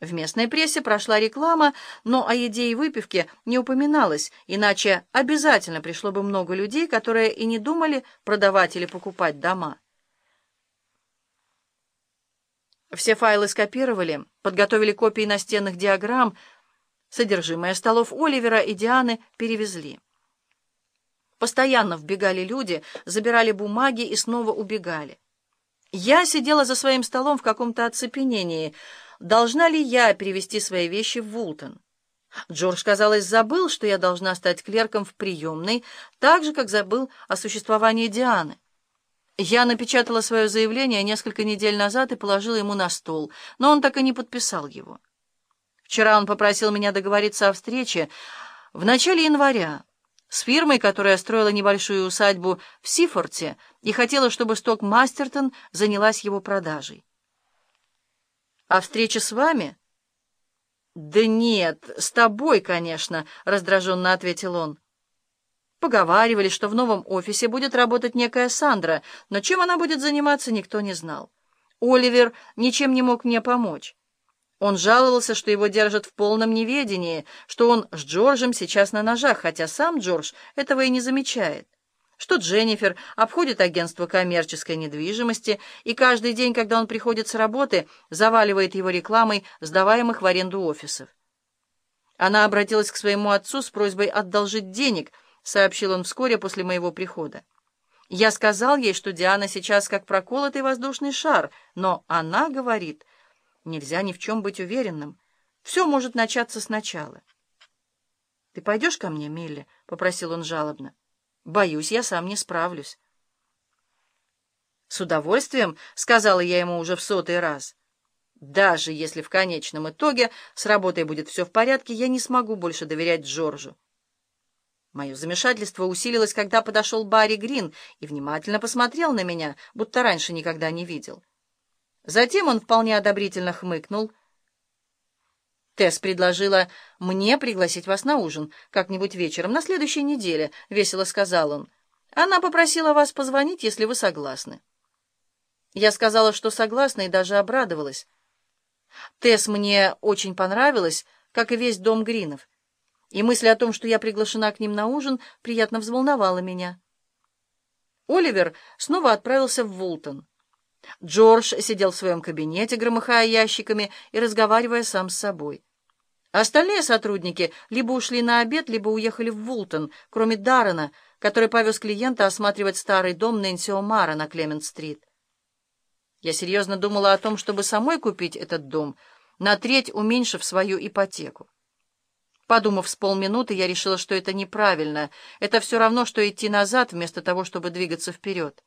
В местной прессе прошла реклама, но о еде и выпивке не упоминалось, иначе обязательно пришло бы много людей, которые и не думали продавать или покупать дома. Все файлы скопировали, подготовили копии настенных диаграмм, содержимое столов Оливера и Дианы перевезли. Постоянно вбегали люди, забирали бумаги и снова убегали. Я сидела за своим столом в каком-то оцепенении — должна ли я перевести свои вещи в Вултон. Джордж, казалось, забыл, что я должна стать клерком в приемной, так же, как забыл о существовании Дианы. Я напечатала свое заявление несколько недель назад и положила ему на стол, но он так и не подписал его. Вчера он попросил меня договориться о встрече в начале января с фирмой, которая строила небольшую усадьбу в Сифорте и хотела, чтобы Сток Мастертон занялась его продажей. «А встреча с вами?» «Да нет, с тобой, конечно», — раздраженно ответил он. Поговаривали, что в новом офисе будет работать некая Сандра, но чем она будет заниматься, никто не знал. Оливер ничем не мог мне помочь. Он жаловался, что его держат в полном неведении, что он с Джорджем сейчас на ножах, хотя сам Джордж этого и не замечает что Дженнифер обходит агентство коммерческой недвижимости и каждый день, когда он приходит с работы, заваливает его рекламой сдаваемых в аренду офисов. Она обратилась к своему отцу с просьбой одолжить денег, сообщил он вскоре после моего прихода. Я сказал ей, что Диана сейчас как проколотый воздушный шар, но она говорит, нельзя ни в чем быть уверенным. Все может начаться сначала. «Ты пойдешь ко мне, Милли?» — попросил он жалобно. Боюсь, я сам не справлюсь. С удовольствием, сказала я ему уже в сотый раз. Даже если в конечном итоге с работой будет все в порядке, я не смогу больше доверять Джорджу. Мое замешательство усилилось, когда подошел Барри Грин и внимательно посмотрел на меня, будто раньше никогда не видел. Затем он вполне одобрительно хмыкнул — Тесс предложила мне пригласить вас на ужин как-нибудь вечером на следующей неделе, — весело сказал он. Она попросила вас позвонить, если вы согласны. Я сказала, что согласна, и даже обрадовалась. Тесс мне очень понравилась, как и весь дом Гринов. И мысль о том, что я приглашена к ним на ужин, приятно взволновала меня. Оливер снова отправился в Вултон. Джордж сидел в своем кабинете, громыхая ящиками и разговаривая сам с собой. Остальные сотрудники либо ушли на обед, либо уехали в Вултон, кроме Даррена, который повез клиента осматривать старый дом Нэнси О'Мара на Клемент-стрит. Я серьезно думала о том, чтобы самой купить этот дом, на треть уменьшив свою ипотеку. Подумав с полминуты, я решила, что это неправильно. Это все равно, что идти назад, вместо того, чтобы двигаться вперед.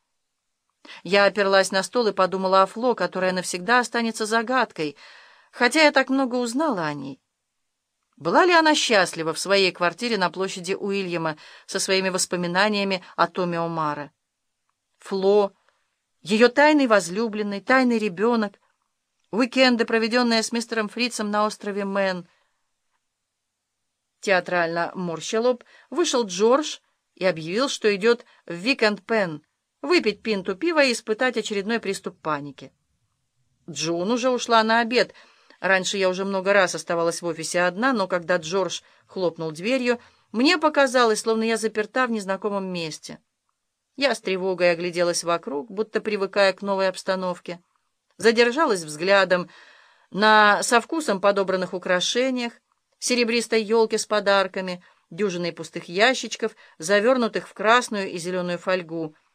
Я оперлась на стол и подумала о Фло, которая навсегда останется загадкой, хотя я так много узнала о ней. Была ли она счастлива в своей квартире на площади Уильяма со своими воспоминаниями о Томми О'Мара? Фло, ее тайный возлюбленный, тайный ребенок, уикенды, проведенные с мистером Фрицем на острове Мэн. Театрально морща лоб вышел Джордж и объявил, что идет в Викенд Пен выпить пинту пива и испытать очередной приступ паники. Джун уже ушла на обед — Раньше я уже много раз оставалась в офисе одна, но когда Джордж хлопнул дверью, мне показалось, словно я заперта в незнакомом месте. Я с тревогой огляделась вокруг, будто привыкая к новой обстановке. Задержалась взглядом на со вкусом подобранных украшениях, серебристой елке с подарками, дюжиной пустых ящичков, завернутых в красную и зеленую фольгу,